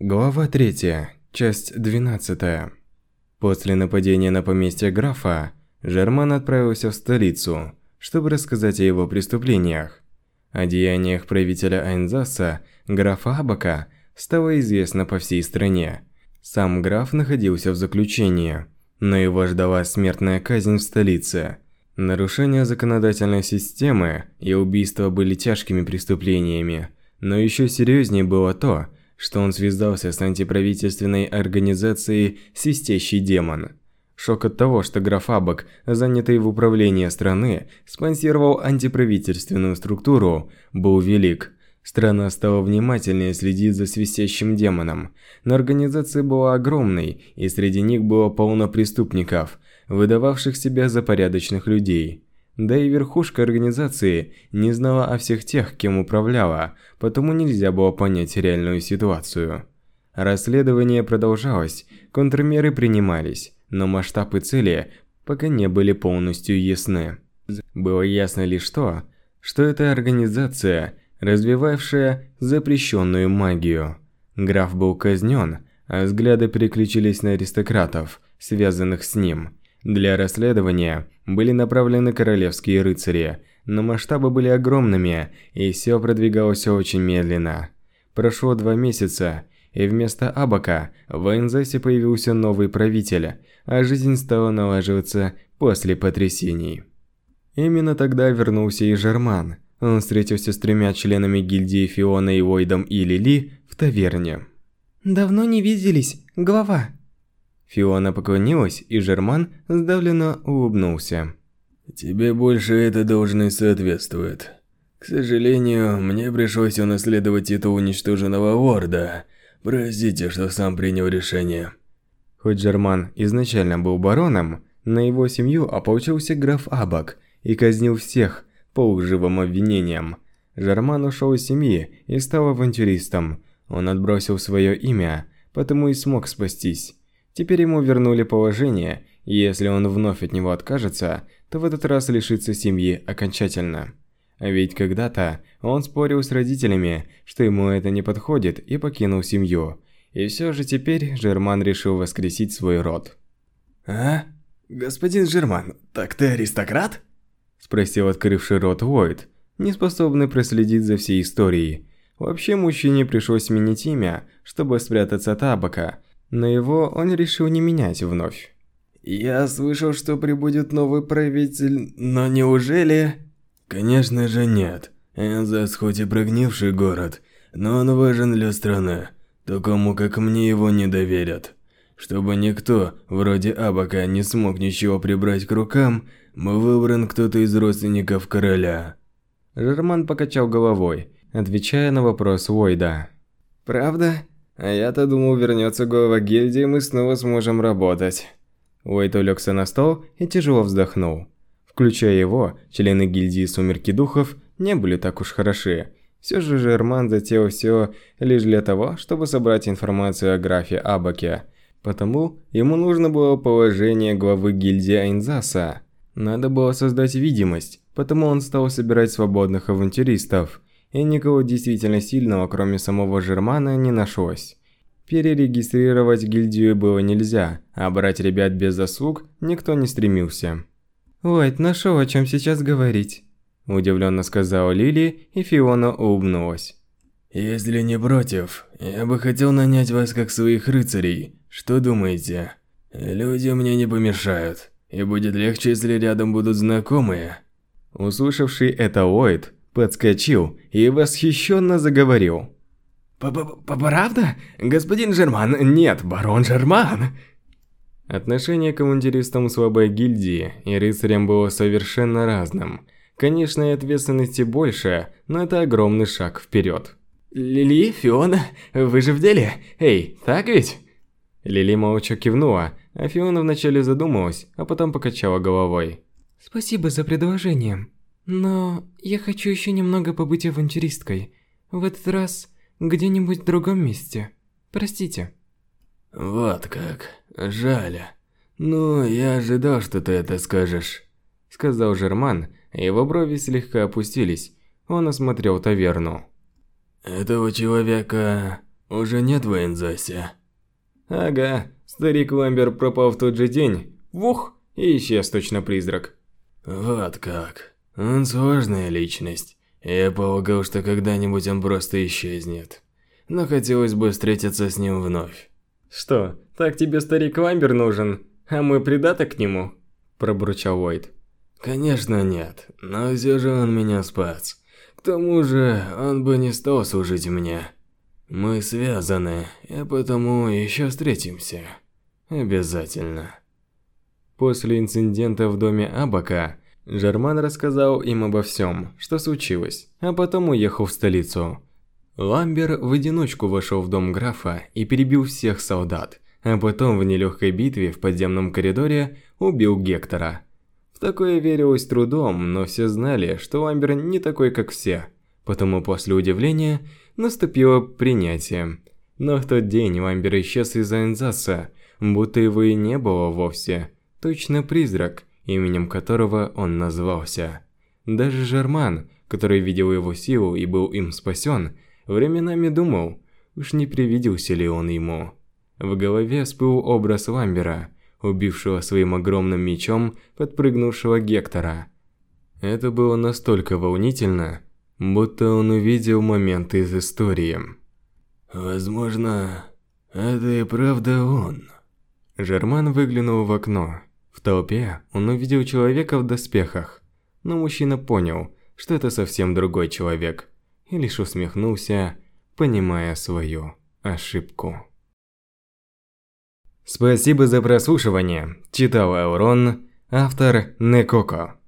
Глава 3, часть 12. После нападения на поместье графа, Жерман отправился в столицу, чтобы рассказать о его преступлениях. О деяниях правителя Айнзаса, графа Абака, стало известно по всей стране. Сам граф находился в заключении, но его ждала смертная казнь в столице. Нарушение законодательной системы и убийство были тяжкими преступлениями, но еще серьезнее было то, что он связался с антиправительственной организацией «Свистящий демон». Шок от того, что граф Абак, занятый в управлении страны, спонсировал антиправительственную структуру, был велик. Страна стала внимательнее следить за свистящим демоном, но организация была огромной, и среди них было полно преступников, выдававших себя за порядочных людей. Да и верхушка организации не знала о всех тех, кем управляла, потому нельзя было понять реальную ситуацию. Расследование продолжалось, контрмеры принимались, но масштабы цели пока не были полностью ясны. Было ясно лишь то, что это организация, развивавшая запрещенную магию. Граф был казнен, а взгляды переключились на аристократов, связанных с ним – для расследования были направлены королевские рыцари, но масштабы были огромными, и все продвигалось очень медленно. Прошло два месяца, и вместо Абака в Энзасе появился новый правитель, а жизнь стала налаживаться после потрясений. Именно тогда вернулся и Жерман. Он встретился с тремя членами гильдии Фиона и Войдом и Лили в таверне. «Давно не виделись, глава», Фиона поклонилась, и Жерман сдавленно улыбнулся. «Тебе больше эта должность соответствует. К сожалению, мне пришлось унаследовать титул уничтоженного лорда. Простите, что сам принял решение». Хоть Жерман изначально был бароном, на его семью ополчился граф Абак и казнил всех по лживым обвинениям. Жерман ушел из семьи и стал авантюристом. Он отбросил свое имя, потому и смог спастись. Теперь ему вернули положение, и если он вновь от него откажется, то в этот раз лишится семьи окончательно. Ведь когда-то он спорил с родителями, что ему это не подходит, и покинул семью. И все же теперь Жерман решил воскресить свой род. «А? Господин Жерман, так ты аристократ?» Спросил открывший рот Войд, не способный проследить за всей историей. Вообще мужчине пришлось сменить имя, чтобы спрятаться от Абака, но его он решил не менять вновь. «Я слышал, что прибудет новый правитель, но неужели...» «Конечно же нет. Энзас хоть и прогнивший город, но он важен для страны. Такому, как мне, его не доверят. Чтобы никто, вроде Абака, не смог ничего прибрать к рукам, мы выбран кто-то из родственников короля». Жерман покачал головой, отвечая на вопрос Войда. «Правда? А я-то думал, вернется глава гильдии, и мы снова сможем работать. Уэйт улегся на стол и тяжело вздохнул. Включая его, члены гильдии Сумерки Духов не были так уж хороши. Все же Жерман затеял все лишь для того, чтобы собрать информацию о графе Абаке. Потому ему нужно было положение главы гильдии Айнзаса. Надо было создать видимость, потому он стал собирать свободных авантюристов – и никого действительно сильного, кроме самого Жермана, не нашлось. Перерегистрировать гильдию было нельзя, а брать ребят без заслуг никто не стремился. «Уайт нашел, о чем сейчас говорить», – удивленно сказала Лили, и Фиона улыбнулась. «Если не против, я бы хотел нанять вас как своих рыцарей. Что думаете? Люди мне не помешают, и будет легче, если рядом будут знакомые». Услышавший это Уайт подскочил и восхищенно заговорил. «Правда? Господин Жерман? Нет, барон Жерман!» Отношение к авантюристам слабой гильдии и рыцарям было совершенно разным. Конечно, и ответственности больше, но это огромный шаг вперед. «Лили, Фиона, вы же в деле? Эй, так ведь?» Лили молча кивнула, а Фиона вначале задумалась, а потом покачала головой. «Спасибо за предложение. Но я хочу еще немного побыть авантюристкой. В этот раз где-нибудь в другом месте. Простите. Вот как. Жаль. Ну, я ожидал, что ты это скажешь. Сказал Жерман, его брови слегка опустились. Он осмотрел таверну. Этого человека уже нет в Энзасе?» «Ага, старик Ламбер пропал в тот же день. Вух, и исчез точно призрак». «Вот как. Он сложная личность. Я полагал, что когда-нибудь он просто исчезнет. Но хотелось бы встретиться с ним вновь». «Что, так тебе старик Ламбер нужен, а мы придаток к нему?» – пробурчал Уайт. «Конечно нет, но все же он меня спас. К тому же, он бы не стал служить мне. Мы связаны, и потому еще встретимся. Обязательно». После инцидента в доме Абака, Жерман рассказал им обо всем, что случилось, а потом уехал в столицу. Ламбер в одиночку вошел в дом графа и перебил всех солдат, а потом в нелегкой битве в подземном коридоре убил Гектора. В такое верилось трудом, но все знали, что Ламбер не такой, как все. Потому после удивления наступило принятие. Но в тот день Ламбер исчез из Энзаса, будто его и не было вовсе. Точно призрак, именем которого он назвался. Даже Жерман, который видел его силу и был им спасен, временами думал, уж не привиделся ли он ему. В голове всплыл образ Ламбера, убившего своим огромным мечом подпрыгнувшего Гектора. Это было настолько волнительно, будто он увидел момент из истории. «Возможно, это и правда он». Жерман выглянул в окно. В толпе он увидел человека в доспехах, но мужчина понял, что это совсем другой человек, и лишь усмехнулся, понимая свою ошибку. Спасибо за прослушивание. Читал Аурон, автор Некоко.